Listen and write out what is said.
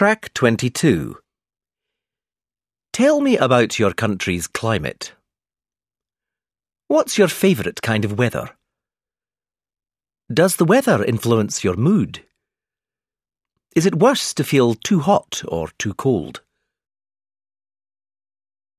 Track 22. Tell me about your country's climate. What's your favourite kind of weather? Does the weather influence your mood? Is it worse to feel too hot or too cold?